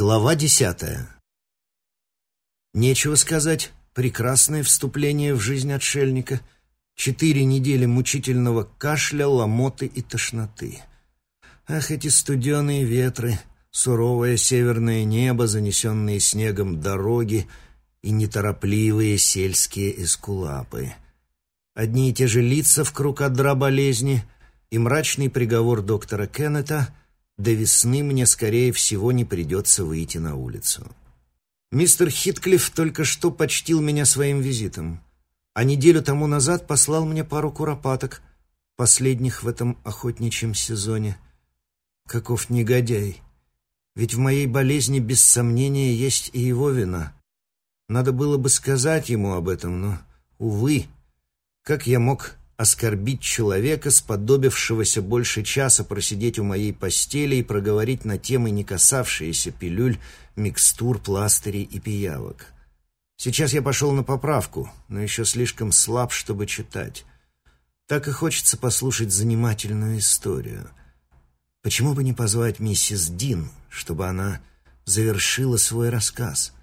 Глава десятая. Нечего сказать, прекрасное вступление в жизнь отшельника. Четыре недели мучительного кашля, ломоты и тошноты. Ах, эти студеные ветры, суровое северное небо, занесенные снегом дороги и неторопливые сельские эскулапы. Одни и те же лица в круг одра болезни и мрачный приговор доктора Кеннета — до весны мне, скорее всего, не придется выйти на улицу. Мистер Хитклифф только что почтил меня своим визитом, а неделю тому назад послал мне пару куропаток, последних в этом охотничьем сезоне. Каков негодяй! Ведь в моей болезни без сомнения есть и его вина. Надо было бы сказать ему об этом, но, увы, как я мог оскорбить человека, сподобившегося больше часа просидеть у моей постели и проговорить на темы, не касавшиеся пилюль, микстур, пластырей и пиявок. Сейчас я пошел на поправку, но еще слишком слаб, чтобы читать. Так и хочется послушать занимательную историю. Почему бы не позвать миссис Дин, чтобы она завершила свой рассказ —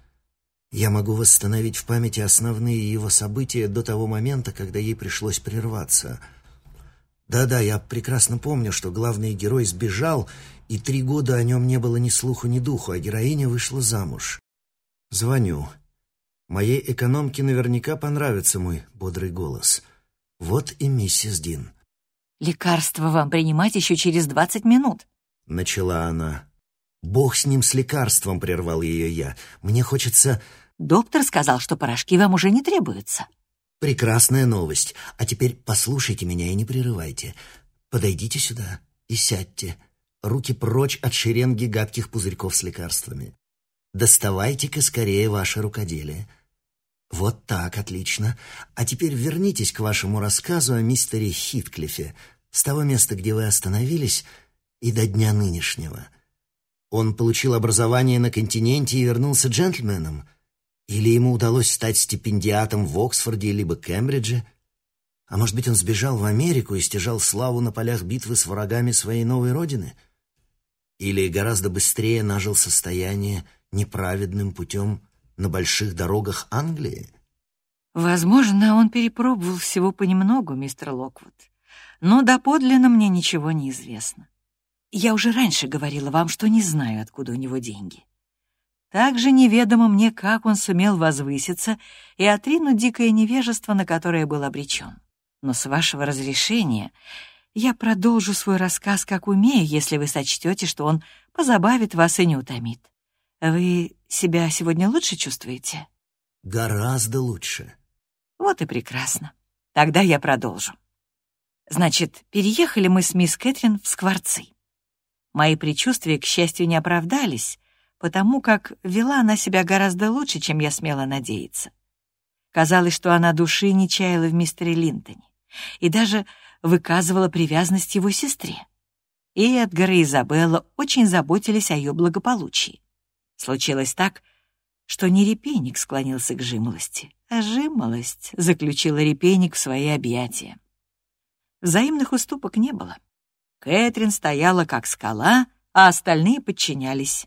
я могу восстановить в памяти основные его события до того момента, когда ей пришлось прерваться. Да-да, я прекрасно помню, что главный герой сбежал, и три года о нем не было ни слуху, ни духу, а героиня вышла замуж. Звоню. Моей экономке наверняка понравится мой бодрый голос. Вот и миссис Дин. «Лекарство вам принимать еще через двадцать минут», — начала она. «Бог с ним, с лекарством», — прервал ее я. «Мне хочется...» «Доктор сказал, что порошки вам уже не требуются». «Прекрасная новость. А теперь послушайте меня и не прерывайте. Подойдите сюда и сядьте. Руки прочь от шеренги гадких пузырьков с лекарствами. Доставайте-ка скорее ваше рукоделие». «Вот так, отлично. А теперь вернитесь к вашему рассказу о мистере Хитклифе, с того места, где вы остановились, и до дня нынешнего». Он получил образование на континенте и вернулся джентльменом? Или ему удалось стать стипендиатом в Оксфорде либо Кембридже? А может быть, он сбежал в Америку и стяжал славу на полях битвы с врагами своей новой родины? Или гораздо быстрее нажил состояние неправедным путем на больших дорогах Англии? Возможно, он перепробовал всего понемногу, мистер Локвуд. Но доподлинно мне ничего не известно. Я уже раньше говорила вам, что не знаю, откуда у него деньги. Также неведомо мне, как он сумел возвыситься и отринуть дикое невежество, на которое был обречен. Но с вашего разрешения я продолжу свой рассказ, как умею, если вы сочтете, что он позабавит вас и не утомит. Вы себя сегодня лучше чувствуете? Гораздо лучше. Вот и прекрасно. Тогда я продолжу. Значит, переехали мы с мисс Кэтрин в Скворцы. Мои предчувствия, к счастью, не оправдались, потому как вела она себя гораздо лучше, чем я смела надеяться. Казалось, что она души не чаяла в мистере Линтоне и даже выказывала привязанность его сестре. И Эдгар и Изабелла очень заботились о ее благополучии. Случилось так, что не репейник склонился к жимолости, а жимолость заключила репейник в свои объятия. Взаимных уступок не было. Кэтрин стояла как скала, а остальные подчинялись.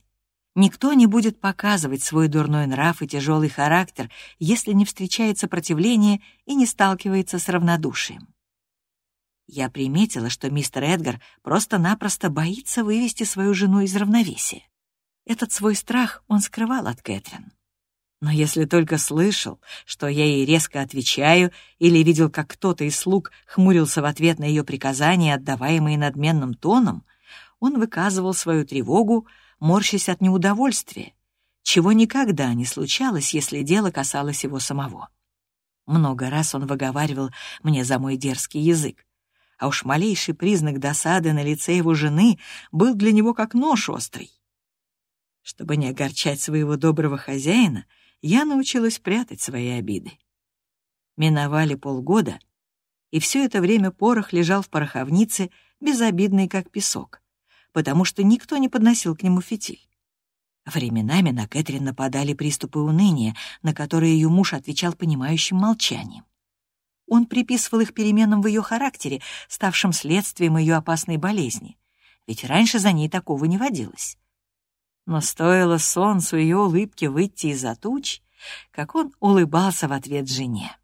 Никто не будет показывать свой дурной нрав и тяжелый характер, если не встречает сопротивления и не сталкивается с равнодушием. Я приметила, что мистер Эдгар просто-напросто боится вывести свою жену из равновесия. Этот свой страх он скрывал от Кэтрин. Но если только слышал, что я ей резко отвечаю, или видел, как кто-то из слуг хмурился в ответ на ее приказания, отдаваемые надменным тоном, он выказывал свою тревогу, морщась от неудовольствия, чего никогда не случалось, если дело касалось его самого. Много раз он выговаривал мне за мой дерзкий язык, а уж малейший признак досады на лице его жены был для него как нож острый. Чтобы не огорчать своего доброго хозяина, я научилась прятать свои обиды. Миновали полгода, и все это время порох лежал в пороховнице, безобидный как песок, потому что никто не подносил к нему фитиль. Временами на Кэтрин нападали приступы уныния, на которые ее муж отвечал понимающим молчанием. Он приписывал их переменам в ее характере, ставшим следствием ее опасной болезни, ведь раньше за ней такого не водилось. Но стоило солнцу ее улыбки выйти из-за туч, как он улыбался в ответ жене.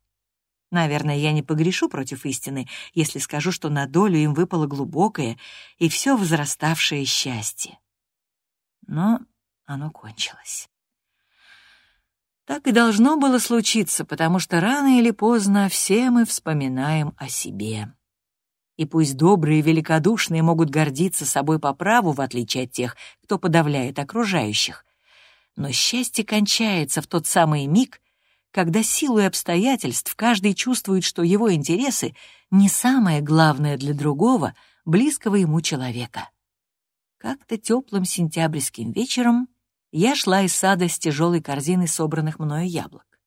Наверное, я не погрешу против истины, если скажу, что на долю им выпало глубокое и все возраставшее счастье. Но оно кончилось. Так и должно было случиться, потому что рано или поздно все мы вспоминаем о себе. И пусть добрые и великодушные могут гордиться собой по праву, в отличие от тех, кто подавляет окружающих, но счастье кончается в тот самый миг, когда силой обстоятельств каждый чувствует, что его интересы не самое главное для другого, близкого ему человека. Как-то теплым сентябрьским вечером я шла из сада с тяжелой корзиной собранных мною яблок.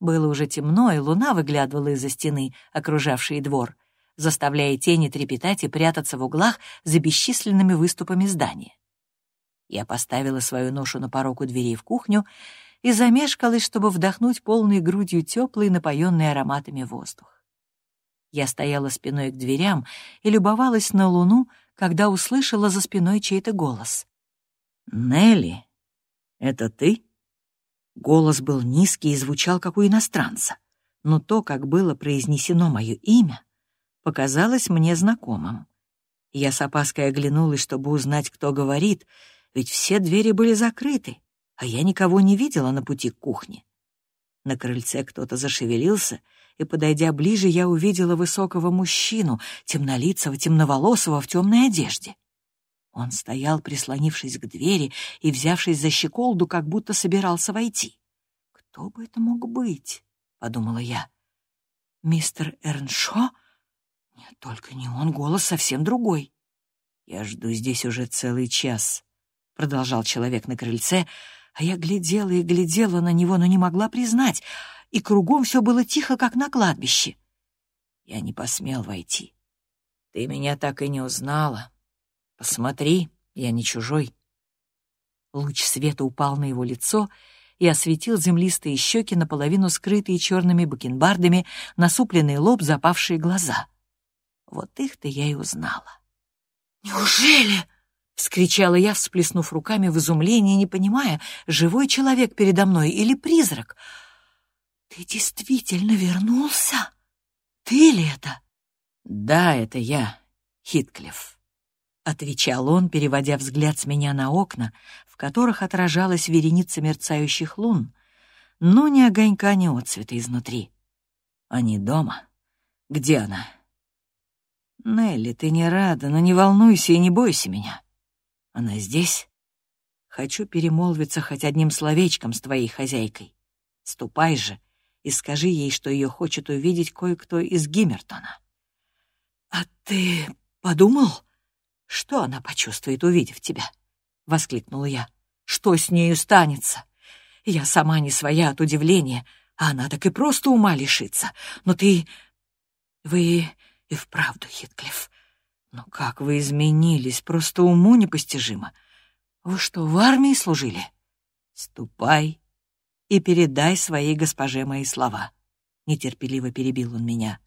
Было уже темно, и луна выглядывала из-за стены, окружавшей двор, заставляя тени трепетать и прятаться в углах за бесчисленными выступами здания. Я поставила свою ношу на порог у дверей в кухню и замешкалась, чтобы вдохнуть полной грудью теплый, напоенный ароматами воздух. Я стояла спиной к дверям и любовалась на луну, когда услышала за спиной чей-то голос. «Нелли!» «Это ты?» Голос был низкий и звучал, как у иностранца, но то, как было произнесено мое имя, показалось мне знакомым. Я с опаской оглянулась, чтобы узнать, кто говорит, ведь все двери были закрыты, а я никого не видела на пути к кухне. На крыльце кто-то зашевелился, и, подойдя ближе, я увидела высокого мужчину, темнолицего, темноволосого, в темной одежде. Он стоял, прислонившись к двери и взявшись за щеколду, как будто собирался войти. «Кто бы это мог быть?» — подумала я. «Мистер Эрншо? Нет, только не он, голос совсем другой». «Я жду здесь уже целый час», — продолжал человек на крыльце, а я глядела и глядела на него, но не могла признать, и кругом все было тихо, как на кладбище. Я не посмел войти. Ты меня так и не узнала. Посмотри, я не чужой. Луч света упал на его лицо и осветил землистые щеки, наполовину скрытые черными бакенбардами, насупленный лоб, запавшие глаза. Вот их-то я и узнала. «Неужели?» — вскричала я, всплеснув руками в изумлении, не понимая, живой человек передо мной или призрак. «Ты действительно вернулся? Ты ли это?» «Да, это я, Хитклифф». — отвечал он, переводя взгляд с меня на окна, в которых отражалась вереница мерцающих лун, но ни огонька, ни отцвета изнутри. «Они дома? Где она?» «Нелли, ты не рада, но не волнуйся и не бойся меня. Она здесь? Хочу перемолвиться хоть одним словечком с твоей хозяйкой. Ступай же и скажи ей, что ее хочет увидеть кое-кто из Гиммертона». «А ты подумал?» «Что она почувствует, увидев тебя?» — воскликнула я. «Что с нею станется? Я сама не своя от удивления, а она так и просто ума лишится. Но ты... Вы и вправду, Хитклифф. Но как вы изменились, просто уму непостижимо. Вы что, в армии служили? Ступай и передай своей госпоже мои слова. Нетерпеливо перебил он меня.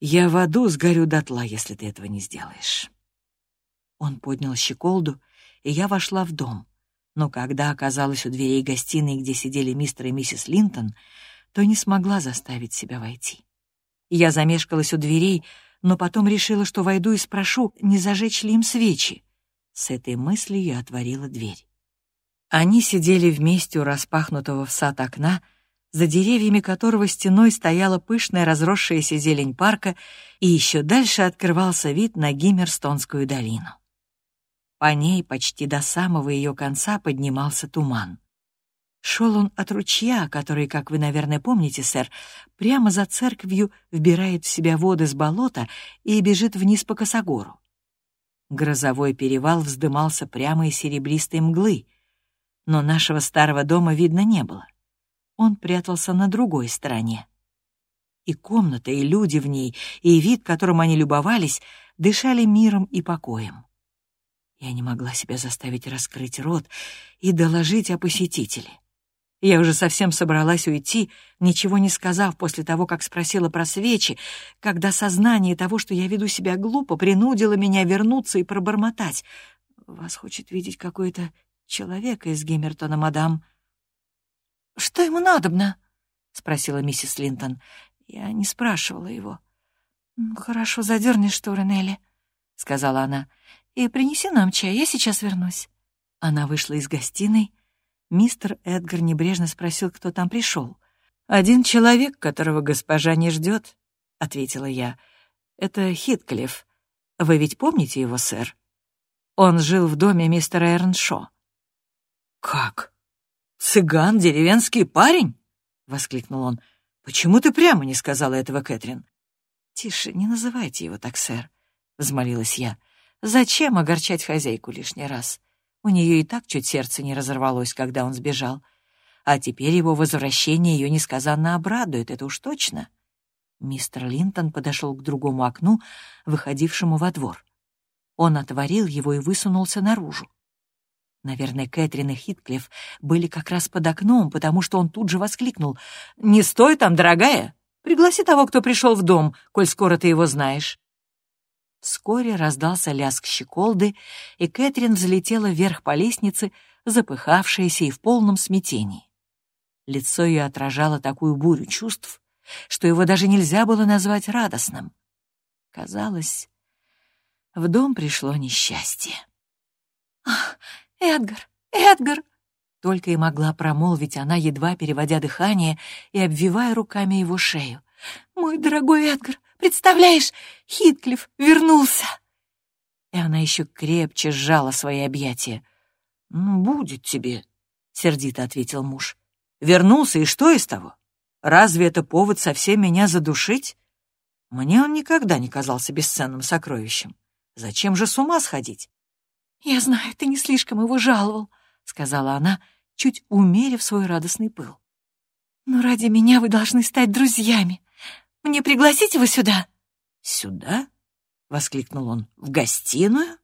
Я в аду сгорю дотла, если ты этого не сделаешь. Он поднял щеколду, и я вошла в дом. Но когда оказалась у дверей гостиной, где сидели мистер и миссис Линтон, то не смогла заставить себя войти. Я замешкалась у дверей, но потом решила, что войду и спрошу, не зажечь ли им свечи. С этой мыслью я отворила дверь. Они сидели вместе у распахнутого в сад окна, за деревьями которого стеной стояла пышная разросшаяся зелень парка, и еще дальше открывался вид на Гиммерстонскую долину. По ней почти до самого ее конца поднимался туман. Шел он от ручья, который, как вы, наверное, помните, сэр, прямо за церковью вбирает в себя воды с болота и бежит вниз по косогору. Грозовой перевал вздымался прямо из серебристой мглы, но нашего старого дома видно не было. Он прятался на другой стороне. И комната, и люди в ней, и вид, которым они любовались, дышали миром и покоем. Я не могла себя заставить раскрыть рот и доложить о посетителе. Я уже совсем собралась уйти, ничего не сказав после того, как спросила про свечи, когда сознание того, что я веду себя глупо, принудило меня вернуться и пробормотать. «Вас хочет видеть какое-то человека из Геммертона, мадам». «Что ему надобно?» — спросила миссис Линтон. Я не спрашивала его. «Хорошо, задерни шторы, Нелли», — сказала она. «И принеси нам чай, я сейчас вернусь». Она вышла из гостиной. Мистер Эдгар небрежно спросил, кто там пришел. «Один человек, которого госпожа не ждет», — ответила я. «Это Хитклифф. Вы ведь помните его, сэр? Он жил в доме мистера Эрншо». «Как? Цыган, деревенский парень?» — воскликнул он. «Почему ты прямо не сказала этого, Кэтрин?» «Тише, не называйте его так, сэр», — взмолилась я. «Зачем огорчать хозяйку лишний раз? У нее и так чуть сердце не разорвалось, когда он сбежал. А теперь его возвращение ее несказанно обрадует, это уж точно». Мистер Линтон подошел к другому окну, выходившему во двор. Он отворил его и высунулся наружу. Наверное, Кэтрин и Хитклифф были как раз под окном, потому что он тут же воскликнул. «Не стой там, дорогая! Пригласи того, кто пришел в дом, коль скоро ты его знаешь». Вскоре раздался лязг щеколды, и Кэтрин взлетела вверх по лестнице, запыхавшаяся и в полном смятении. Лицо ее отражало такую бурю чувств, что его даже нельзя было назвать радостным. Казалось, в дом пришло несчастье. «Ах, Эдгар, Эдгар!» Только и могла промолвить она, едва переводя дыхание и обвивая руками его шею. «Мой дорогой Эдгар, представляешь, Хитклифф вернулся!» И она еще крепче сжала свои объятия. «Ну, будет тебе», — сердито ответил муж. «Вернулся, и что из того? Разве это повод совсем меня задушить? Мне он никогда не казался бесценным сокровищем. Зачем же с ума сходить? «Я знаю, ты не слишком его жаловал», — сказала она, чуть умерив свой радостный пыл. «Но ради меня вы должны стать друзьями. Мне пригласить его сюда?» «Сюда?» — воскликнул он. «В гостиную?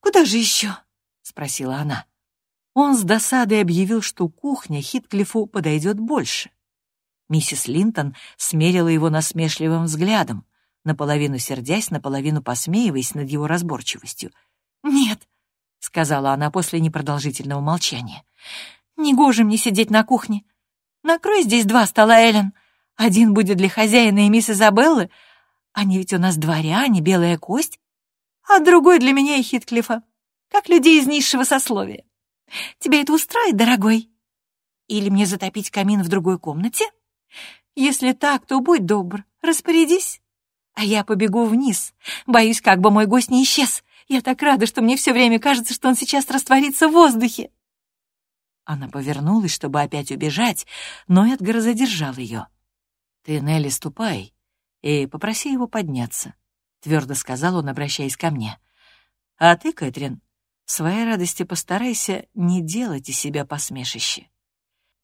Куда же еще?» — спросила она. Он с досадой объявил, что кухня Хитклифу подойдет больше. Миссис Линтон смерила его насмешливым взглядом, наполовину сердясь, наполовину посмеиваясь над его разборчивостью. «Нет, — сказала она после непродолжительного молчания. «Негоже мне сидеть на кухне. Накрой здесь два стола, Эллен. Один будет для хозяина и мисс Изабеллы. Они ведь у нас дворяне, белая кость. А другой для меня и Хитклифа, как людей из низшего сословия. Тебя это устроит, дорогой? Или мне затопить камин в другой комнате? Если так, то будь добр, распорядись. А я побегу вниз. Боюсь, как бы мой гость не исчез. Я так рада, что мне все время кажется, что он сейчас растворится в воздухе. Она повернулась, чтобы опять убежать, но Эдгар задержал ее. «Ты, Нелли, ступай и попроси его подняться», — твердо сказал он, обращаясь ко мне. «А ты, Кэтрин, в своей радости постарайся не делать из себя посмешище.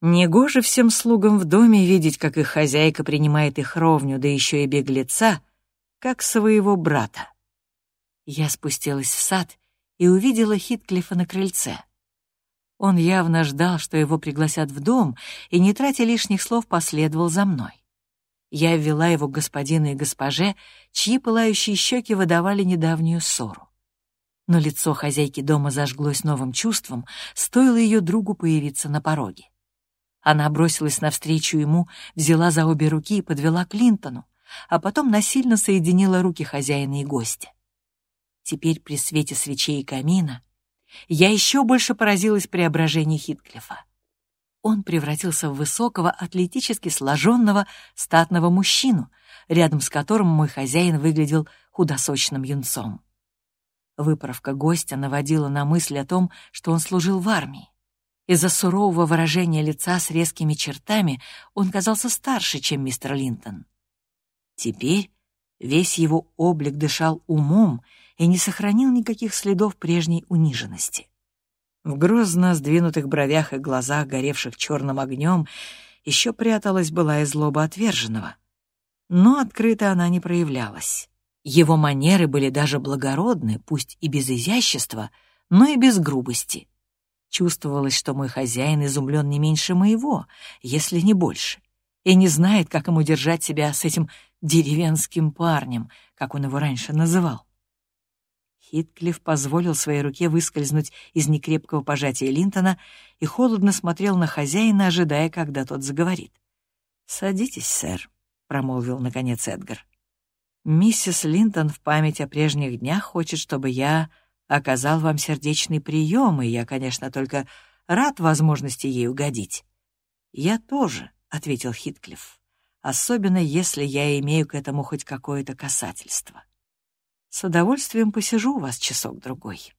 Негоже всем слугам в доме видеть, как их хозяйка принимает их ровню, да еще и беглеца, как своего брата. Я спустилась в сад и увидела Хитклифа на крыльце. Он явно ждал, что его пригласят в дом, и, не тратя лишних слов, последовал за мной. Я ввела его к господину и госпоже, чьи пылающие щеки выдавали недавнюю ссору. Но лицо хозяйки дома зажглось новым чувством, стоило ее другу появиться на пороге. Она бросилась навстречу ему, взяла за обе руки и подвела к Линтону, а потом насильно соединила руки хозяина и гостя. Теперь при свете свечей и камина я еще больше поразилась преображению Хитклифа. Он превратился в высокого, атлетически сложенного, статного мужчину, рядом с которым мой хозяин выглядел худосочным юнцом. Выправка гостя наводила на мысль о том, что он служил в армии. Из-за сурового выражения лица с резкими чертами он казался старше, чем мистер Линтон. Теперь весь его облик дышал умом и не сохранил никаких следов прежней униженности. В грозно сдвинутых бровях и глазах, горевших черным огнем, еще пряталась была и злоба отверженного. Но открыто она не проявлялась. Его манеры были даже благородны, пусть и без изящества, но и без грубости. Чувствовалось, что мой хозяин изумлен не меньше моего, если не больше, и не знает, как ему держать себя с этим деревенским парнем, как он его раньше называл. Хитклифф позволил своей руке выскользнуть из некрепкого пожатия Линтона и холодно смотрел на хозяина, ожидая, когда тот заговорит. «Садитесь, сэр», — промолвил наконец Эдгар. «Миссис Линтон в память о прежних днях хочет, чтобы я оказал вам сердечный прием, и я, конечно, только рад возможности ей угодить». «Я тоже», — ответил Хитклифф, «особенно если я имею к этому хоть какое-то касательство». С удовольствием посижу у вас часок-другой».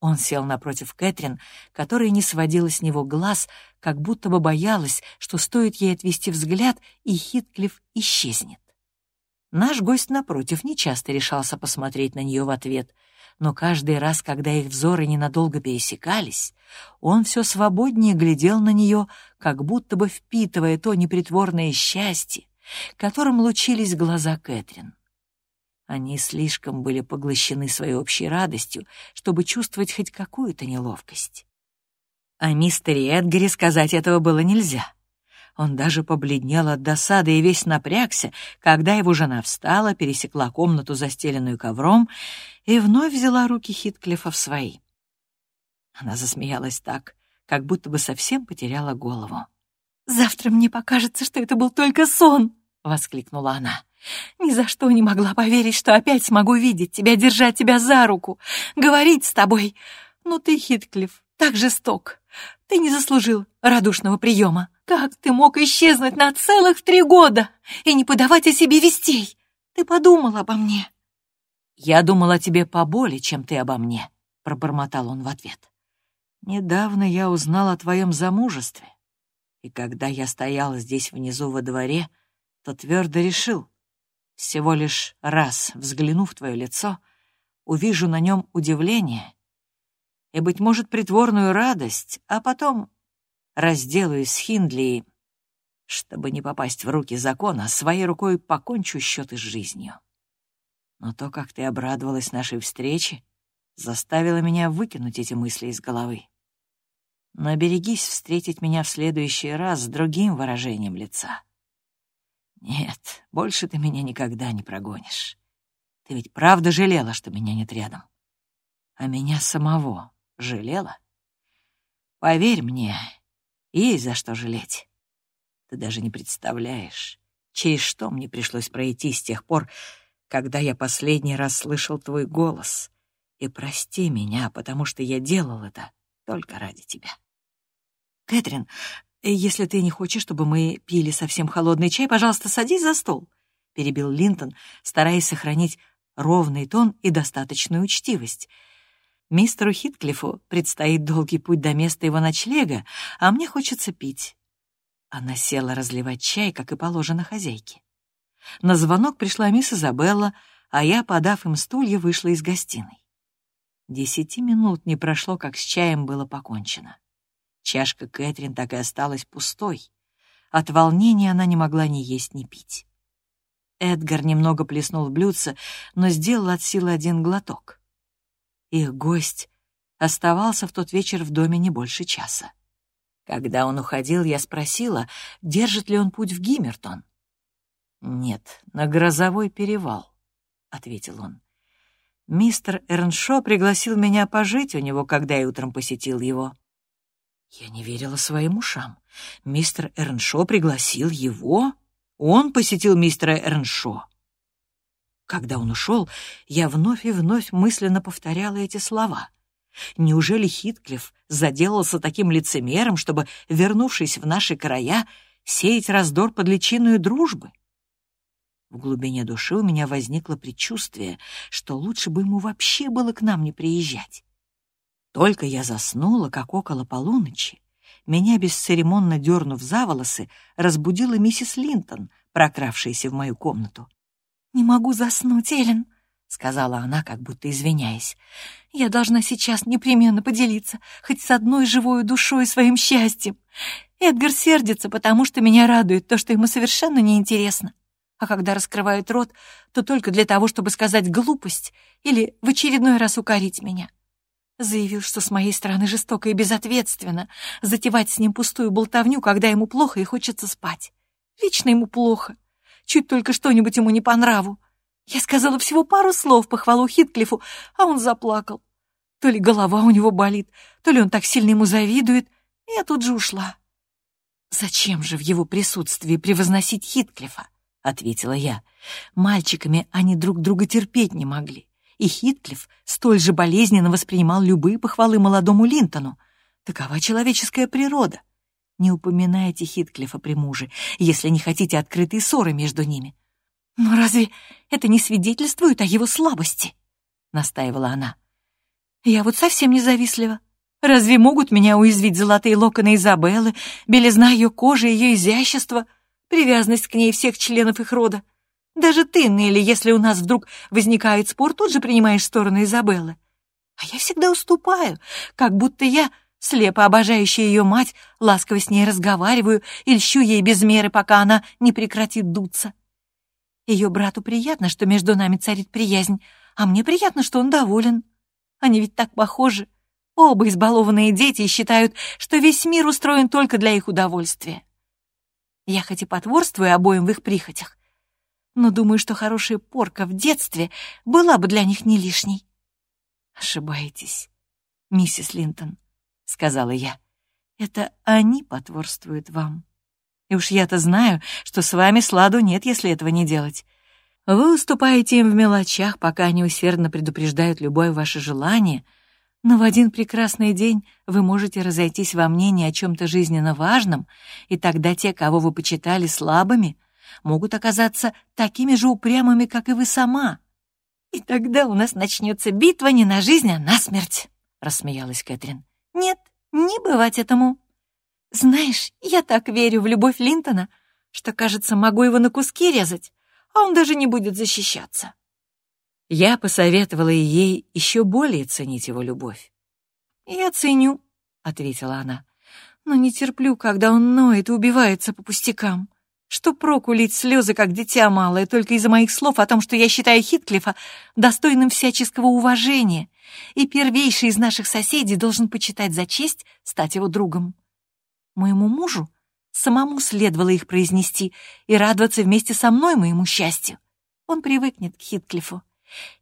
Он сел напротив Кэтрин, которая не сводила с него глаз, как будто бы боялась, что стоит ей отвести взгляд, и Хитклифф исчезнет. Наш гость, напротив, нечасто решался посмотреть на нее в ответ, но каждый раз, когда их взоры ненадолго пересекались, он все свободнее глядел на нее, как будто бы впитывая то непритворное счастье, которым лучились глаза Кэтрин. Они слишком были поглощены своей общей радостью, чтобы чувствовать хоть какую-то неловкость. О мистере Эдгаре сказать этого было нельзя. Он даже побледнел от досады и весь напрягся, когда его жена встала, пересекла комнату, застеленную ковром, и вновь взяла руки Хитклифа в свои. Она засмеялась так, как будто бы совсем потеряла голову. «Завтра мне покажется, что это был только сон!» — воскликнула она. Ни за что не могла поверить, что опять смогу видеть тебя, держать тебя за руку, говорить с тобой. Но ты, Хитклифф, так жесток. Ты не заслужил радушного приема. Как ты мог исчезнуть на целых три года и не подавать о себе вестей? Ты подумал обо мне. Я думал о тебе поболее, чем ты обо мне, пробормотал он в ответ. Недавно я узнал о твоем замужестве, и когда я стоял здесь внизу во дворе, то твердо решил, всего лишь раз взглянув в твое лицо, увижу на нем удивление и, быть может, притворную радость, а потом разделаюсь с Хиндли чтобы не попасть в руки закона, своей рукой покончу счеты с жизнью. Но то, как ты обрадовалась нашей встрече, заставило меня выкинуть эти мысли из головы. Но берегись встретить меня в следующий раз с другим выражением лица. Нет, больше ты меня никогда не прогонишь. Ты ведь правда жалела, что меня нет рядом? А меня самого жалела? Поверь мне, есть за что жалеть. Ты даже не представляешь, через что мне пришлось пройти с тех пор, когда я последний раз слышал твой голос. И прости меня, потому что я делал это только ради тебя. Кэтрин, «Если ты не хочешь, чтобы мы пили совсем холодный чай, пожалуйста, садись за стол», — перебил Линтон, стараясь сохранить ровный тон и достаточную учтивость. «Мистеру Хитклифу предстоит долгий путь до места его ночлега, а мне хочется пить». Она села разливать чай, как и положено хозяйке. На звонок пришла мисс Изабелла, а я, подав им стулья, вышла из гостиной. Десяти минут не прошло, как с чаем было покончено. Чашка Кэтрин так и осталась пустой. От волнения она не могла ни есть, ни пить. Эдгар немного плеснул в блюдце, но сделал от силы один глоток. Их гость оставался в тот вечер в доме не больше часа. Когда он уходил, я спросила, держит ли он путь в Гиммертон. «Нет, на грозовой перевал», — ответил он. «Мистер Эрншо пригласил меня пожить у него, когда я утром посетил его. Я не верила своим ушам. Мистер Эрншо пригласил его? Он посетил мистера Эрншо. Когда он ушел, я вновь и вновь мысленно повторяла эти слова. Неужели Хитклифф заделался таким лицемером, чтобы, вернувшись в наши края, сеять раздор под личиную дружбы? В глубине души у меня возникло предчувствие, что лучше бы ему вообще было к нам не приезжать. Только я заснула, как около полуночи, меня, бесцеремонно дернув за волосы, разбудила миссис Линтон, прокравшаяся в мою комнату. «Не могу заснуть, Эллен», — сказала она, как будто извиняясь. «Я должна сейчас непременно поделиться хоть с одной живой душой своим счастьем. Эдгар сердится, потому что меня радует то, что ему совершенно неинтересно. А когда раскрывает рот, то только для того, чтобы сказать глупость или в очередной раз укорить меня. Заявил, что с моей стороны жестоко и безответственно затевать с ним пустую болтовню, когда ему плохо и хочется спать. Лично ему плохо. Чуть только что-нибудь ему не по нраву. Я сказала всего пару слов похвалу Хитклифу, а он заплакал. То ли голова у него болит, то ли он так сильно ему завидует. Я тут же ушла. «Зачем же в его присутствии превозносить Хитклифа?» — ответила я. Мальчиками они друг друга терпеть не могли, и Хитклиф столь же болезненно воспринимал любые похвалы молодому Линтону. Такова человеческая природа. Не упоминайте Хитклифа при муже, если не хотите открытой ссоры между ними. «Но разве это не свидетельствует о его слабости?» — настаивала она. «Я вот совсем не завистлива. Разве могут меня уязвить золотые локоны Изабеллы, белизна ее кожи, ее изящество, привязанность к ней всех членов их рода? Даже ты, Нелли, если у нас вдруг возникает спор, тут же принимаешь сторону Изабеллы. А я всегда уступаю, как будто я, слепо обожающая ее мать, ласково с ней разговариваю и льщу ей без меры, пока она не прекратит дуться. Ее брату приятно, что между нами царит приязнь, а мне приятно, что он доволен. Они ведь так похожи. Оба избалованные дети считают, что весь мир устроен только для их удовольствия. Я хоть и потворствую обоим в их прихотях, но думаю, что хорошая порка в детстве была бы для них не лишней. «Ошибаетесь, миссис Линтон», — сказала я. «Это они потворствуют вам. И уж я-то знаю, что с вами сладу нет, если этого не делать. Вы уступаете им в мелочах, пока они усердно предупреждают любое ваше желание — но в один прекрасный день вы можете разойтись во мнении о чем-то жизненно важном, и тогда те, кого вы почитали слабыми, могут оказаться такими же упрямыми, как и вы сама. «И тогда у нас начнется битва не на жизнь, а на смерть», — рассмеялась Кэтрин. «Нет, не бывать этому. Знаешь, я так верю в любовь Линтона, что, кажется, могу его на куски резать, а он даже не будет защищаться. Я посоветовала ей еще более ценить его любовь. «Я ценю», — ответила она, — «но не терплю, когда он ноет и убивается по пустякам. Что проку лить слезы, как дитя малое, только из-за моих слов о том, что я считаю Хитклифа достойным всяческого уважения, и первейший из наших соседей должен почитать за честь стать его другом. Моему мужу самому следовало их произнести и радоваться вместе со мной моему счастью. Он привыкнет к Хитклифу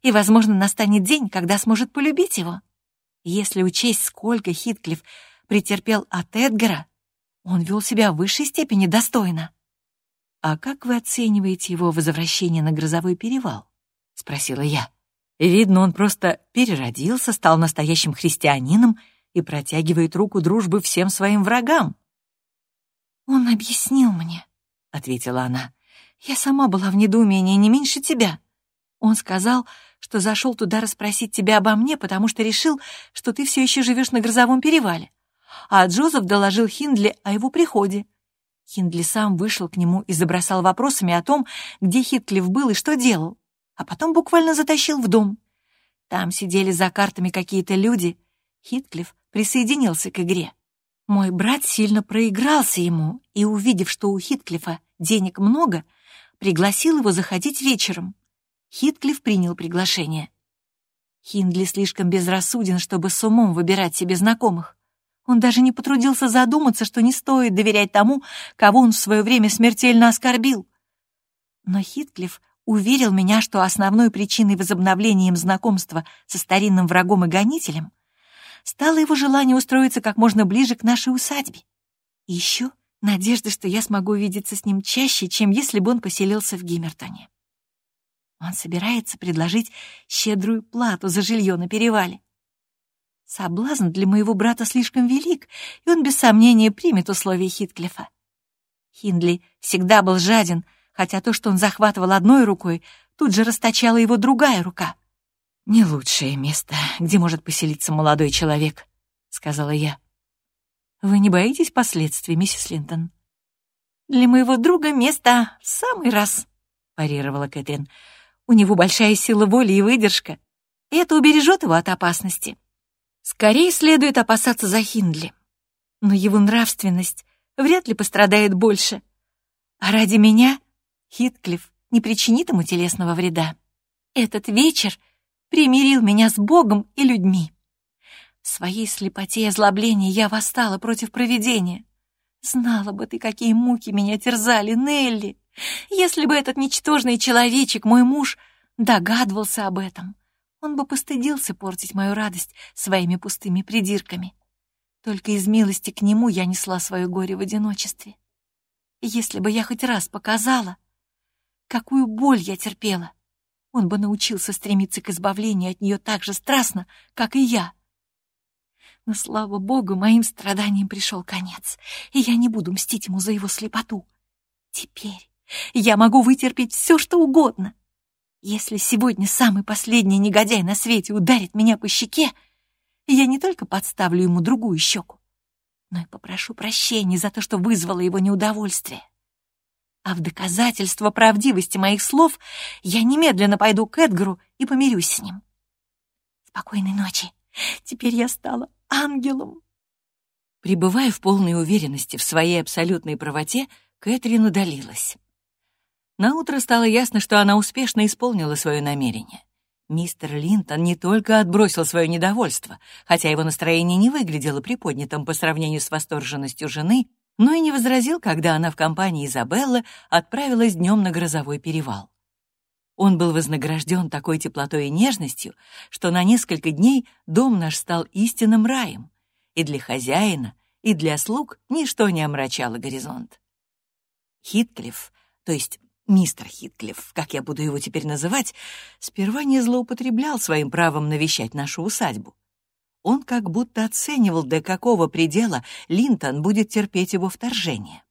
и, возможно, настанет день, когда сможет полюбить его. Если учесть, сколько Хитклифф претерпел от Эдгара, он вел себя в высшей степени достойно. «А как вы оцениваете его возвращение на грозовой перевал?» — спросила я. «Видно, он просто переродился, стал настоящим христианином и протягивает руку дружбы всем своим врагам». «Он объяснил мне», — ответила она. «Я сама была в недоумении не меньше тебя. Он сказал, что зашел туда расспросить тебя обо мне, потому что решил, что ты все еще живешь на грозовом перевале. А Джозеф доложил Хиндли о его приходе. Хиндли сам вышел к нему и забросал вопросами о том, где Хитклифф был и что делал, а потом буквально затащил в дом. Там сидели за картами какие-то люди. Хитклифф присоединился к игре. Мой брат сильно проигрался ему и, увидев, что у Хитклифа денег много, пригласил его заходить вечером. Хитклифф принял приглашение. Хиндли слишком безрассуден, чтобы с умом выбирать себе знакомых. Он даже не потрудился задуматься, что не стоит доверять тому, кого он в свое время смертельно оскорбил. Но Хитклифф уверил меня, что основной причиной возобновления им знакомства со старинным врагом и гонителем стало его желание устроиться как можно ближе к нашей усадьбе. И еще надежда, что я смогу видеться с ним чаще, чем если бы он поселился в Гиммертоне. Он собирается предложить щедрую плату за жилье на перевале. Соблазн для моего брата слишком велик, и он без сомнения примет условия Хитклифа. Хиндли всегда был жаден, хотя то, что он захватывал одной рукой, тут же расточала его другая рука. «Не лучшее место, где может поселиться молодой человек», — сказала я. «Вы не боитесь последствий, миссис Линтон?» «Для моего друга место в самый раз», — парировала Кэтрин. У него большая сила воли и выдержка, и это убережет его от опасности. Скорее следует опасаться за Хиндли. Но его нравственность вряд ли пострадает больше. А ради меня Хитклифф не причинит ему телесного вреда. Этот вечер примирил меня с Богом и людьми. В своей слепоте и озлоблении я восстала против провидения. Знала бы ты, какие муки меня терзали, Нелли. Если бы этот ничтожный человечек, мой муж, догадывался об этом, он бы постыдился портить мою радость своими пустыми придирками. Только из милости к нему я несла свое горе в одиночестве. И если бы я хоть раз показала, какую боль я терпела, он бы научился стремиться к избавлению от нее так же страстно, как и я. Но, слава богу, моим страданиям пришел конец, и я не буду мстить ему за его слепоту. Теперь я могу вытерпеть все, что угодно. Если сегодня самый последний негодяй на свете ударит меня по щеке, я не только подставлю ему другую щеку, но и попрошу прощения за то, что вызвало его неудовольствие. А в доказательство правдивости моих слов я немедленно пойду к Эдгару и помирюсь с ним. Спокойной ночи. Теперь я стала ангелом. Пребывая в полной уверенности в своей абсолютной правоте, Кэтрин удалилась. Наутро стало ясно, что она успешно исполнила свое намерение. Мистер Линтон не только отбросил свое недовольство, хотя его настроение не выглядело приподнятым по сравнению с восторженностью жены, но и не возразил, когда она в компании Изабеллы отправилась днем на грозовой перевал. Он был вознагражден такой теплотой и нежностью, что на несколько дней дом наш стал истинным раем, и для хозяина, и для слуг ничто не омрачало горизонт. Хитклифф, то есть мистер Хитклифф, как я буду его теперь называть, сперва не злоупотреблял своим правом навещать нашу усадьбу. Он как будто оценивал, до какого предела Линтон будет терпеть его вторжение.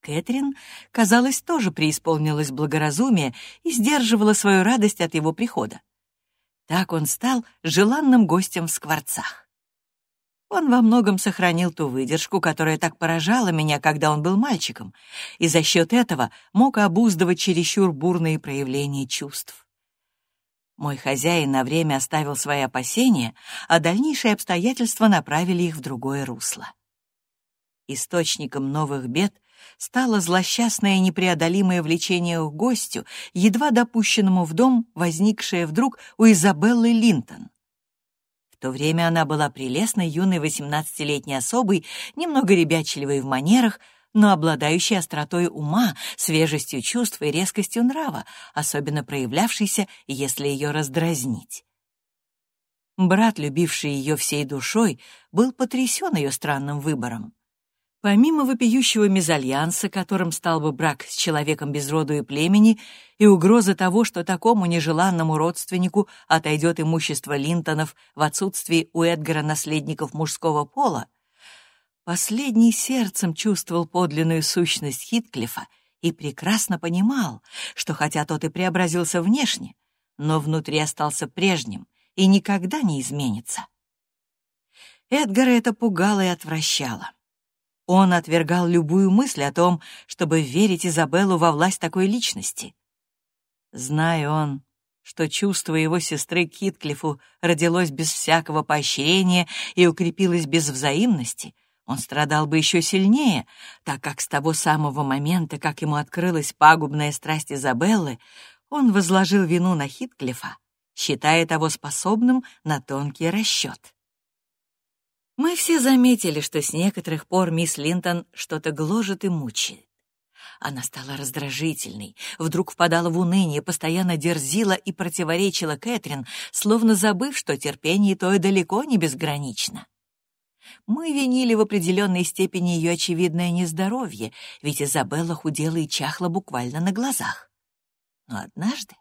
Кэтрин, казалось, тоже преисполнилась благоразумия и сдерживала свою радость от его прихода. Так он стал желанным гостем в скворцах. Он во многом сохранил ту выдержку, которая так поражала меня, когда он был мальчиком, и за счет этого мог обуздывать чересчур бурные проявления чувств. Мой хозяин на время оставил свои опасения, а дальнейшие обстоятельства направили их в другое русло. Источником новых бед стало злосчастное непреодолимое влечение к гостю, едва допущенному в дом, возникшее вдруг у Изабеллы Линтон то время она была прелестной юной 18-летней особой, немного ребячливой в манерах, но обладающей остротой ума, свежестью чувств и резкостью нрава, особенно проявлявшейся, если ее раздразнить. Брат, любивший ее всей душой, был потрясен ее странным выбором. Помимо вопиющего мезальянса, которым стал бы брак с человеком без роду и племени, и угрозы того, что такому нежеланному родственнику отойдет имущество Линтонов в отсутствии у Эдгара наследников мужского пола, последний сердцем чувствовал подлинную сущность Хитклифа и прекрасно понимал, что хотя тот и преобразился внешне, но внутри остался прежним и никогда не изменится. Эдгара это пугало и отвращало. Он отвергал любую мысль о том, чтобы верить Изабеллу во власть такой личности. Зная он, что чувство его сестры Китклифу родилось без всякого поощрения и укрепилось без взаимности, он страдал бы еще сильнее, так как с того самого момента, как ему открылась пагубная страсть Изабеллы, он возложил вину на Хитклифа, считая того способным на тонкий расчет. Мы все заметили, что с некоторых пор мисс Линтон что-то гложет и мучает. Она стала раздражительной, вдруг впадала в уныние, постоянно дерзила и противоречила Кэтрин, словно забыв, что терпение то и далеко не безгранично. Мы винили в определенной степени ее очевидное нездоровье, ведь Изабелла худела и чахла буквально на глазах. Но однажды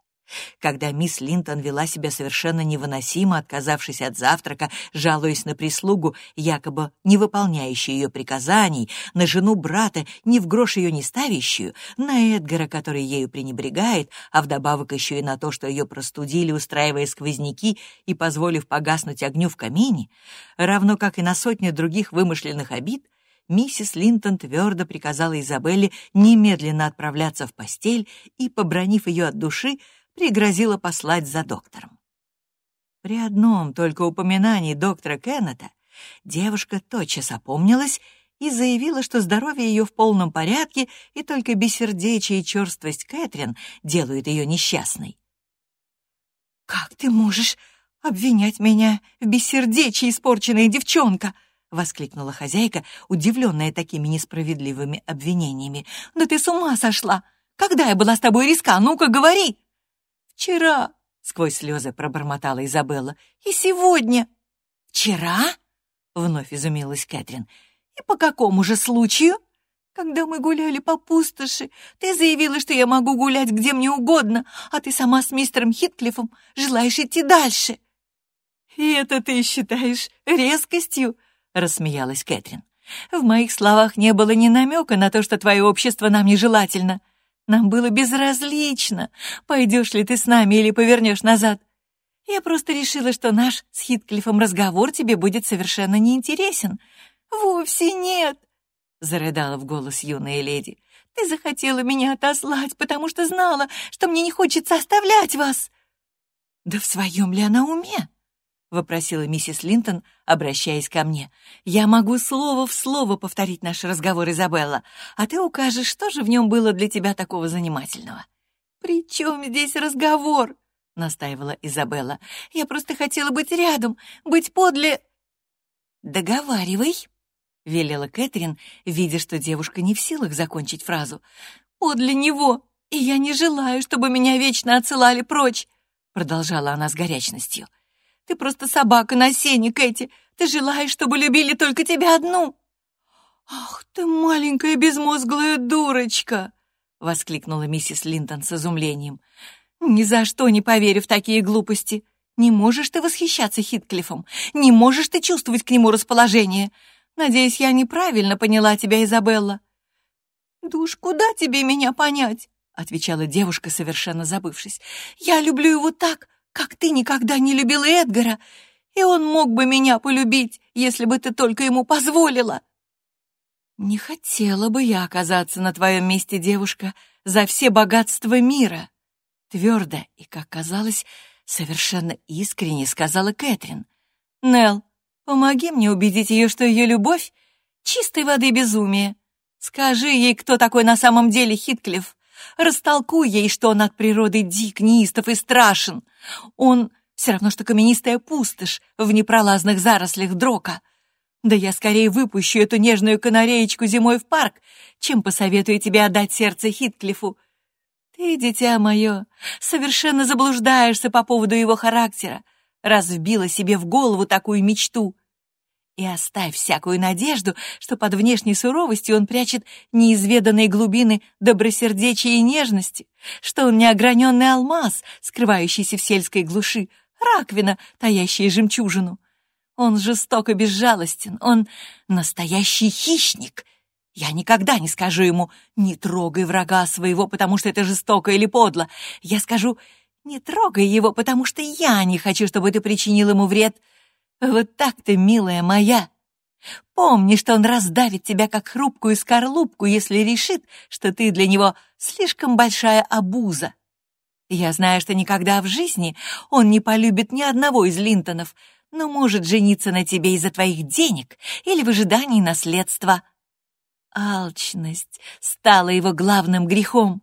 когда мисс Линтон вела себя совершенно невыносимо, отказавшись от завтрака, жалуясь на прислугу, якобы не выполняющую ее приказаний, на жену брата, ни в грош ее не ставящую, на Эдгара, который ею пренебрегает, а вдобавок еще и на то, что ее простудили, устраивая сквозняки и позволив погаснуть огню в камине, равно как и на сотни других вымышленных обид, миссис Линтон твердо приказала Изабелле немедленно отправляться в постель и, побронив ее от души, пригрозила послать за доктором. При одном только упоминании доктора Кеннета девушка тотчас опомнилась и заявила, что здоровье ее в полном порядке, и только бессердечие и черствость Кэтрин делают ее несчастной. «Как ты можешь обвинять меня в бессердечии, испорченная девчонка?» — воскликнула хозяйка, удивленная такими несправедливыми обвинениями. «Да ты с ума сошла! Когда я была с тобой риска? Ну-ка, говори!» «Вчера», — сквозь слезы пробормотала Изабелла, — «и сегодня». «Вчера?» — вновь изумилась Кэтрин. «И по какому же случаю?» «Когда мы гуляли по пустоши, ты заявила, что я могу гулять где мне угодно, а ты сама с мистером Хитклиффом желаешь идти дальше». «И это ты считаешь резкостью?» — рассмеялась Кэтрин. «В моих словах не было ни намека на то, что твое общество нам нежелательно. Нам было безразлично, пойдешь ли ты с нами или повернешь назад. Я просто решила, что наш с Хитклиффом разговор тебе будет совершенно неинтересен. Вовсе нет!» — зарыдала в голос юная леди. «Ты захотела меня отослать, потому что знала, что мне не хочется оставлять вас!» «Да в своем ли она уме?» — вопросила миссис Линтон, обращаясь ко мне. «Я могу слово в слово повторить наш разговор, Изабелла, а ты укажешь, что же в нем было для тебя такого занимательного». «При чем здесь разговор?» — настаивала Изабелла. «Я просто хотела быть рядом, быть подле...» «Договаривай», — велела Кэтрин, видя, что девушка не в силах закончить фразу. «Подле него, и я не желаю, чтобы меня вечно отсылали прочь», — продолжала она с горячностью. Ты просто собака на сене, Кэти. Ты желаешь, чтобы любили только тебя одну». «Ах ты, маленькая безмозглая дурочка!» — воскликнула миссис Линтон с изумлением. «Ни за что не поверю в такие глупости. Не можешь ты восхищаться Хитклифом, не можешь ты чувствовать к нему расположение. Надеюсь, я неправильно поняла тебя, Изабелла». «Да уж куда тебе меня понять?» — отвечала девушка, совершенно забывшись. «Я люблю его так, как ты никогда не любила Эдгара, и он мог бы меня полюбить, если бы ты только ему позволила. Не хотела бы я оказаться на твоем месте, девушка, за все богатства мира. Твердо и, как казалось, совершенно искренне сказала Кэтрин. Нел, помоги мне убедить ее, что ее любовь — чистой воды безумие. Скажи ей, кто такой на самом деле Хитклифф. Растолкуй ей, что он от природы дик, неистов и страшен. Он все равно, что каменистая пустошь в непролазных зарослях дрока. Да я скорее выпущу эту нежную канареечку зимой в парк, чем посоветую тебе отдать сердце Хитклифу. Ты, дитя мое, совершенно заблуждаешься по поводу его характера, раз вбила себе в голову такую мечту. И оставь всякую надежду, что под внешней суровостью он прячет неизведанные глубины добросердечия и нежности, что он неограненный алмаз, скрывающийся в сельской глуши, раковина, таящая жемчужину. Он жесток и безжалостен, он настоящий хищник. Я никогда не скажу ему «не трогай врага своего, потому что это жестоко или подло». Я скажу «не трогай его, потому что я не хочу, чтобы ты причинил ему вред». Вот так-то, милая моя. Помни, что он раздавит тебя как хрупкую скорлупку, если решит, что ты для него слишком большая обуза. Я знаю, что никогда в жизни он не полюбит ни одного из Линтонов, но может жениться на тебе из-за твоих денег или в ожидании наследства. Алчность стала его главным грехом.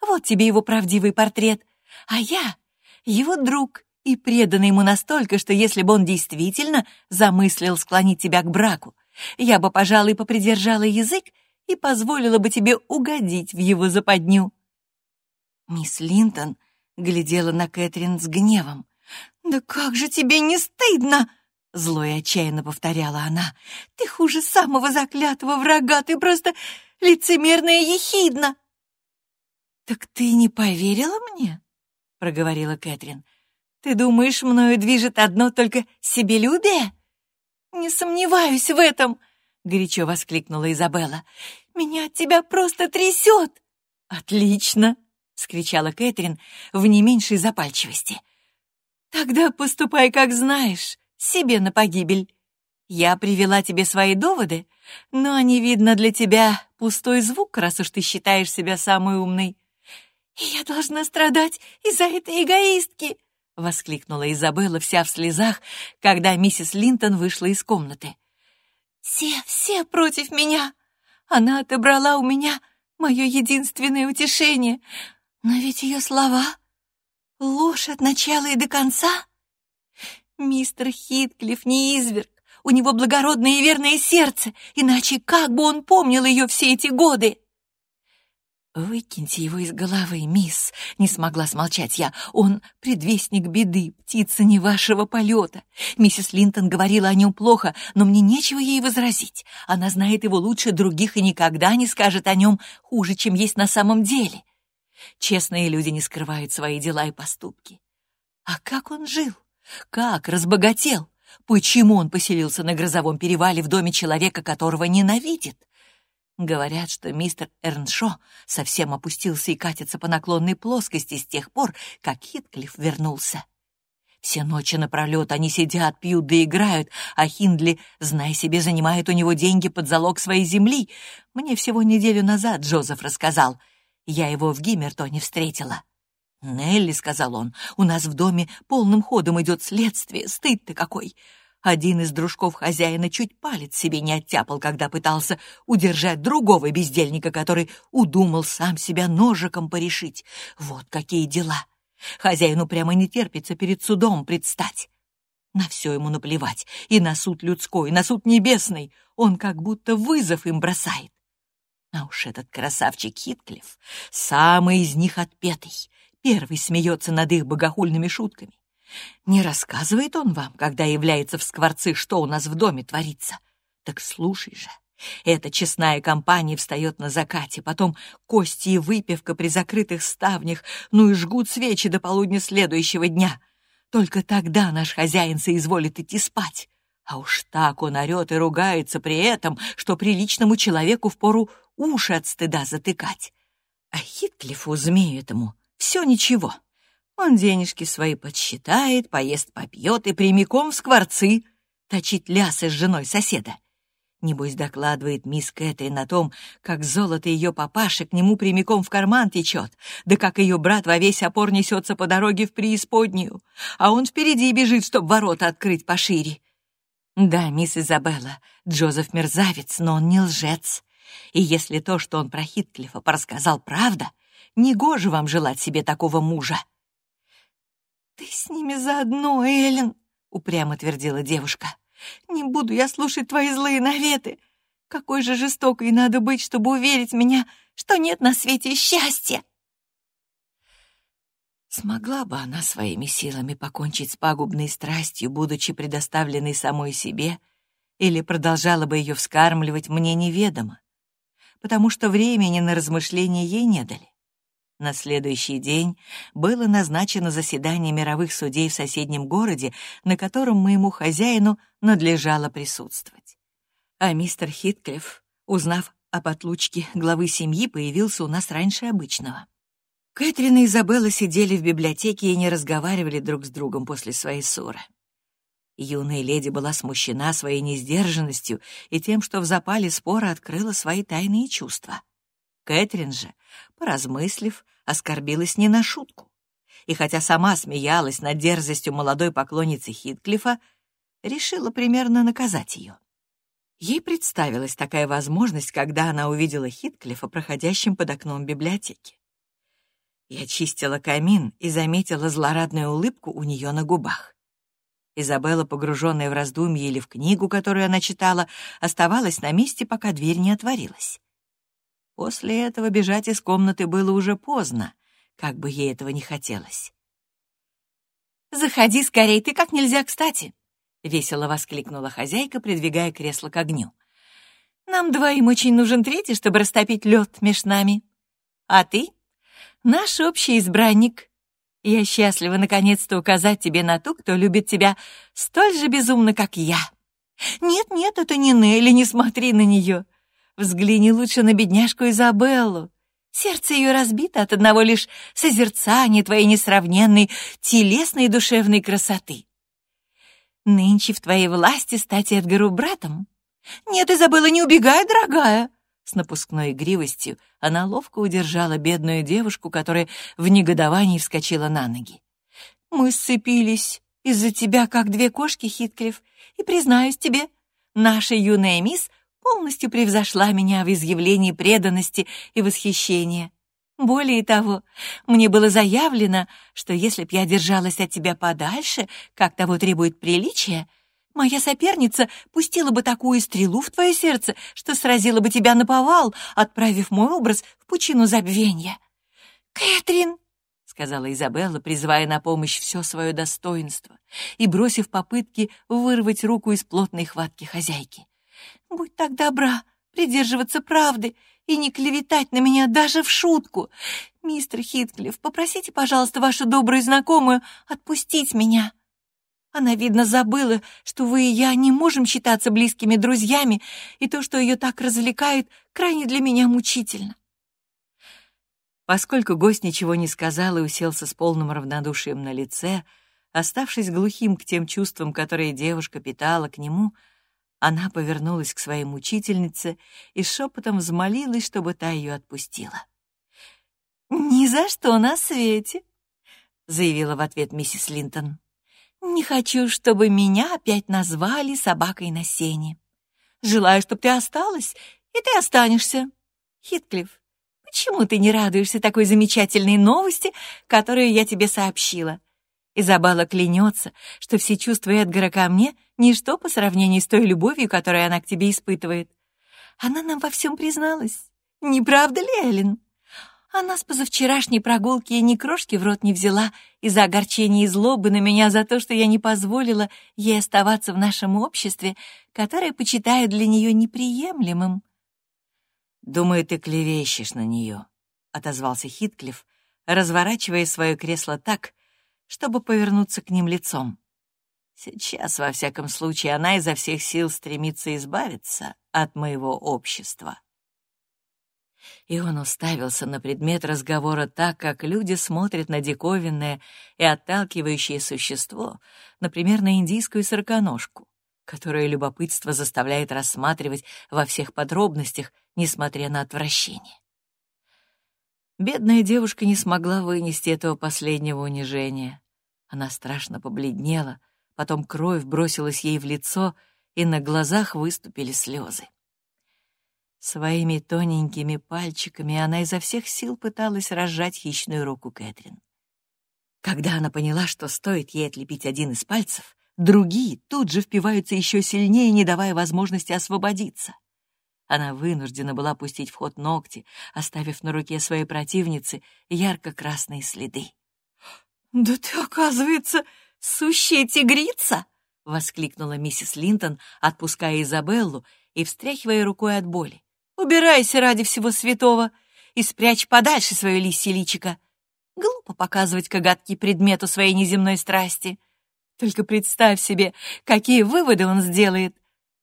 Вот тебе его правдивый портрет. А я — его друг, и предана ему настолько, что если бы он действительно замыслил склонить тебя к браку, я бы, пожалуй, попридержала язык и позволила бы тебе угодить в его западню». Мисс Линтон глядела на Кэтрин с гневом. «Да как же тебе не стыдно!» Зло и отчаянно повторяла она. «Ты хуже самого заклятого врага, ты просто лицемерная ехидна!» «Так ты не поверила мне?» — проговорила Кэтрин. Ты думаешь, мною движет одно только себелюбие? Не сомневаюсь в этом, горячо воскликнула Изабелла. Меня от тебя просто трясет. Отлично, скричала Кэтрин в не меньшей запальчивости. Тогда поступай, как знаешь, себе на погибель. Я привела тебе свои доводы, но они, видно, для тебя пустой звук, раз уж ты считаешь себя самой умной. И я должна страдать из-за этой эгоистки, — воскликнула Изабелла вся в слезах, когда миссис Линтон вышла из комнаты. «Все, все против меня! Она отобрала у меня мое единственное утешение, но ведь ее слова — ложь от начала и до конца. Мистер Хитклифф не изверг, у него благородное и верное сердце, иначе как бы он помнил ее все эти годы?» «Выкиньте его из головы, мисс!» — не смогла смолчать я. «Он — предвестник беды, птица не вашего полета. Миссис Линтон говорила о нем плохо, но мне нечего ей возразить. Она знает его лучше других и никогда не скажет о нем хуже, чем есть на самом деле. Честные люди не скрывают свои дела и поступки. А как он жил? Как разбогател? Почему он поселился на грозовом перевале в доме человека, которого ненавидит? Говорят, что мистер Эрншо совсем опустился и катится по наклонной плоскости с тех пор, как Хитклифф вернулся. Все ночи напролет они сидят, пьют да играют, а Хиндли, знай себе, занимает у него деньги под залог своей земли. Мне всего неделю назад Джозеф рассказал. Я его в Гиммертоне встретила. «Нелли», — сказал он, — «у нас в доме полным ходом идет следствие, стыд-то какой!» Один из дружков хозяина чуть палец себе не оттяпал, когда пытался удержать другого бездельника, который удумал сам себя ножиком порешить. Вот какие дела! Хозяину прямо не терпится перед судом предстать. На все ему наплевать, и на суд людской, и на суд небесный. Он как будто вызов им бросает. А уж этот красавчик Хитклифф, самый из них отпетый, первый смеется над их богохульными шутками. Не рассказывает он вам, когда является в скворцы, что у нас в доме творится? Так слушай же. Эта честная компания встает на закате, потом кости и выпивка при закрытых ставнях, ну и жгут свечи до полудня следующего дня. Только тогда наш хозяин соизволит идти спать. А уж так он орет и ругается при этом, что приличному человеку впору уши от стыда затыкать. А Хитклифу, змею этому, все ничего. Он денежки свои подсчитает, поест, попьет и прямиком в скворцы точить лясы с женой соседа. Небось, докладывает мисс Кэтрин о том, как золото ее папаши к нему прямиком в карман течет, да как ее брат во весь опор несется по дороге в преисподнюю, а он впереди бежит, чтоб ворота открыть пошире. Да, мисс Изабелла, Джозеф мерзавец, но он не лжец. И если то, что он про Хитклифа порассказал, правда, негоже вам желать себе такого мужа. «Ты с ними заодно, Эллен», — упрямо твердила девушка. «Не буду я слушать твои злые наветы. Какой же жестокой надо быть, чтобы уверить меня, что нет на свете счастья!» Смогла бы она своими силами покончить с пагубной страстью, будучи предоставленной самой себе, или продолжала бы ее вскармливать, мне неведомо, потому что времени на размышления ей не дали. На следующий день было назначено заседание мировых судей в соседнем городе, на котором моему хозяину надлежало присутствовать. А мистер Хитклифф, узнав об отлучке главы семьи, появился у нас раньше обычного. Кэтрин и Изабелла сидели в библиотеке и не разговаривали друг с другом после своей ссоры. Юная леди была смущена своей несдержанностью и тем, что в запале спора открыла свои тайные чувства — Кэтрин же, поразмыслив, оскорбилась не на шутку. И хотя сама смеялась над дерзостью молодой поклонницы Хитклифа, решила примерно наказать ее. Ей представилась такая возможность, когда она увидела Хитклифа, проходящим под окном библиотеки. Я чистила камин и заметила злорадную улыбку у нее на губах. Изабелла, погруженная в раздумье или в книгу, которую она читала, оставалась на месте, пока дверь не отворилась. После этого бежать из комнаты было уже поздно, как бы ей этого не хотелось. «Заходи скорей, ты как нельзя кстати!» — весело воскликнула хозяйка, придвигая кресло к огню. «Нам двоим очень нужен третий, чтобы растопить лед меж нами. А ты — наш общий избранник. Я счастлива наконец-то указать тебе на ту, кто любит тебя столь же безумно, как я. Нет-нет, это не Нелли, не смотри на нее. Взгляни лучше на бедняжку Изабеллу. Сердце ее разбито от одного лишь созерцания твоей несравненной телесной и душевной красоты. Нынче в твоей власти стать Эдгару братом. Нет, Изабелла, не убегай, дорогая. С напускной игривостью она ловко удержала бедную девушку, которая в негодовании вскочила на ноги. «Мы сцепились из-за тебя, как две кошки, Хитклифф, и, признаюсь тебе, наша юная мисс полностью превзошла меня в изъявлении преданности и восхищения. Более того, мне было заявлено, что если б я держалась от тебя подальше, как того требует приличие, Моя соперница пустила бы такую стрелу в твое сердце, что сразила бы тебя на повал, отправив мой образ в пучину забвения. «Кэтрин!» — сказала Изабелла, призывая на помощь все свое достоинство и бросив попытки вырвать руку из плотной хватки хозяйки. «Будь так добра придерживаться правды и не клеветать на меня даже в шутку. Мистер Хитклифф, попросите, пожалуйста, вашу добрую знакомую отпустить меня». Она, видно, забыла, что вы и я не можем считаться близкими друзьями, и то, что ее так развлекает, крайне для меня мучительно. Поскольку гость ничего не сказал и уселся с полным равнодушием на лице, оставшись глухим к тем чувствам, которые девушка питала к нему, она повернулась к своей мучительнице и шепотом взмолилась, чтобы та ее отпустила. «Ни за что на свете!» — заявила в ответ миссис Линтон. Не хочу, чтобы меня опять назвали собакой на сене. Желаю, чтобы ты осталась, и ты останешься. Хитклифф, почему ты не радуешься такой замечательной новости, которую я тебе сообщила? Изабелла клянется, что все чувства Эдгара ко мне — ничто по сравнению с той любовью, которую она к тебе испытывает. Она нам во всем призналась. Не правда ли, Эллен? Она с позавчерашней прогулки ни крошки в рот не взяла из-за огорчения и злобы на меня за то, что я не позволила ей оставаться в нашем обществе, которое почитаю для нее неприемлемым. «Думаю, ты клевещешь на нее», — отозвался Хитклифф, разворачивая свое кресло так, чтобы повернуться к ним лицом. «Сейчас, во всяком случае, она изо всех сил стремится избавиться от моего общества» и он уставился на предмет разговора так, как люди смотрят на диковинное и отталкивающее существо, например, на индийскую сороконожку, которое любопытство заставляет рассматривать во всех подробностях, несмотря на отвращение. Бедная девушка не смогла вынести этого последнего унижения. Она страшно побледнела, потом кровь бросилась ей в лицо, и на глазах выступили слезы. Своими тоненькими пальчиками она изо всех сил пыталась разжать хищную руку Кэтрин. Когда она поняла, что стоит ей отлепить один из пальцев, другие тут же впиваются еще сильнее, не давая возможности освободиться. Она вынуждена была пустить в ход ногти, оставив на руке своей противницы ярко-красные следы. «Да ты, оказывается, сущая тигрица!» — воскликнула миссис Линтон, отпуская Изабеллу и встряхивая рукой от боли. Убирайся ради всего святого и спрячь подальше свое лисье личико. Глупо показывать коготки предмету своей неземной страсти. Только представь себе, какие выводы он сделает.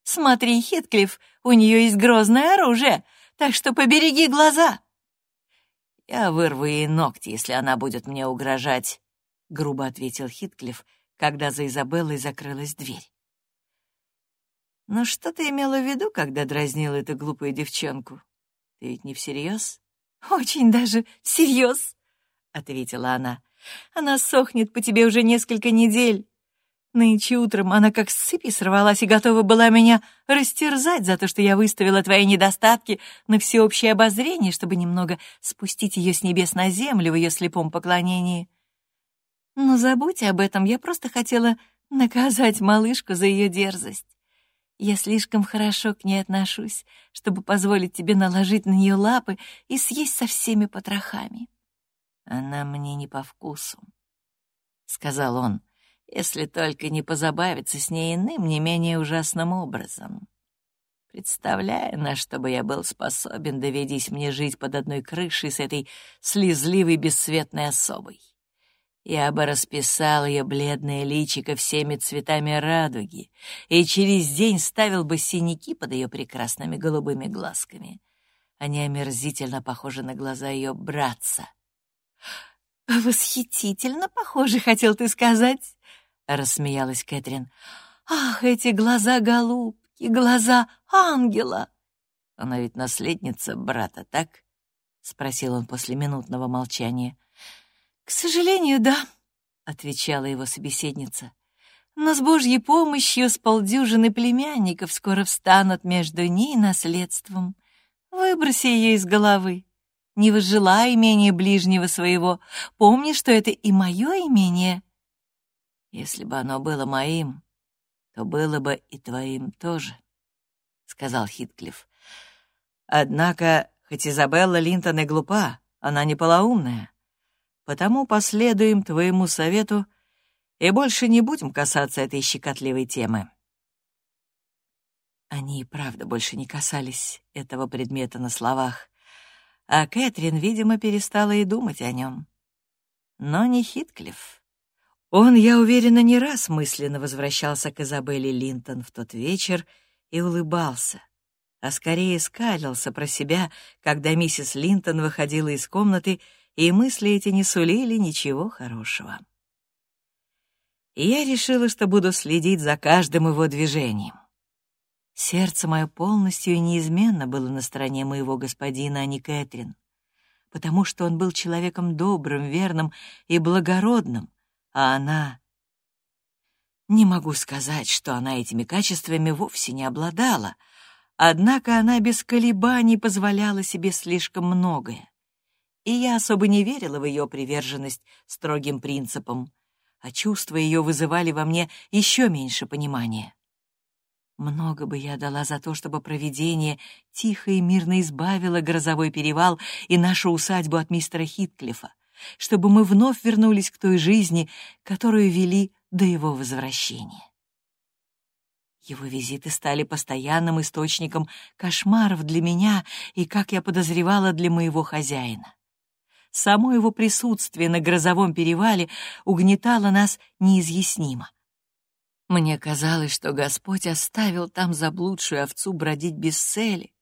Смотри, Хитклифф, у нее есть грозное оружие, так что побереги глаза. Я вырву ей ногти, если она будет мне угрожать, — грубо ответил Хитклифф, когда за Изабеллой закрылась дверь. Но что ты имела в виду, когда дразнила эту глупую девчонку? Ты ведь не всерьез? Очень даже всерьез, ответила она. Она сохнет по тебе уже несколько недель. Нынче утром она как с цепи сорвалась и готова была меня растерзать за то, что я выставила твои недостатки на всеобщее обозрение, чтобы немного спустить ее с небес на землю в ее слепом поклонении. Но забудь об этом, я просто хотела наказать малышку за ее дерзость. Я слишком хорошо к ней отношусь, чтобы позволить тебе наложить на нее лапы и съесть со всеми потрохами. Она мне не по вкусу, — сказал он, — если только не позабавиться с ней иным, не менее ужасным образом. Представляю, на что бы я был способен, доведись мне жить под одной крышей с этой слезливой бесцветной особой. Я бы расписал ее бледное личико всеми цветами радуги и через день ставил бы синяки под ее прекрасными голубыми глазками. Они омерзительно похожи на глаза ее братца. «Восхитительно похожи, хотел ты сказать», — рассмеялась Кэтрин. «Ах, эти глаза голубки, глаза ангела!» «Она ведь наследница брата, так?» — спросил он после минутного молчания. «К сожалению, да», — отвечала его собеседница. «Но с Божьей помощью с полдюжины племянников скоро встанут между ней и наследством. Выброси ее из головы. Не возжелай имение ближнего своего. Помни, что это и мое имение». «Если бы оно было моим, то было бы и твоим тоже, — сказал Хитклифф. Однако, хоть Изабелла Линтон и глупа, она не полоумная, потому последуем твоему совету и больше не будем касаться этой щекотливой темы. Они и правда больше не касались этого предмета на словах, а Кэтрин, видимо, перестала и думать о нем. Но не Хитклифф. Он, я уверена, не раз мысленно возвращался к Изабелле Линтон в тот вечер и улыбался, а скорее скалился про себя, когда миссис Линтон выходила из комнаты, и мысли эти не сулили ничего хорошего. Я решила, что буду следить за каждым его движением. Сердце мое полностью и неизменно было на стороне моего господина, а не Кэтрин, потому что он был человеком добрым, верным и благородным, а она... Не могу сказать, что она этими качествами вовсе не обладала, однако она без колебаний позволяла себе слишком многое. И я особо не верила в ее приверженность строгим принципам, а чувства ее вызывали во мне еще меньше понимания. Много бы я дала за то, чтобы провидение тихо и мирно избавило грозовой перевал и нашу усадьбу от мистера Хитклифа, чтобы мы вновь вернулись к той жизни, которую вели до его возвращения. Его визиты стали постоянным источником кошмаров для меня и, как я подозревала, для моего хозяина. Само его присутствие на грозовом перевале угнетало нас неизъяснимо. Мне казалось, что Господь оставил там заблудшую овцу бродить без цели,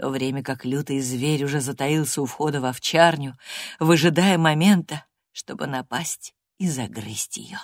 в то время как лютый зверь уже затаился у входа в овчарню, выжидая момента, чтобы напасть и загрызть ее.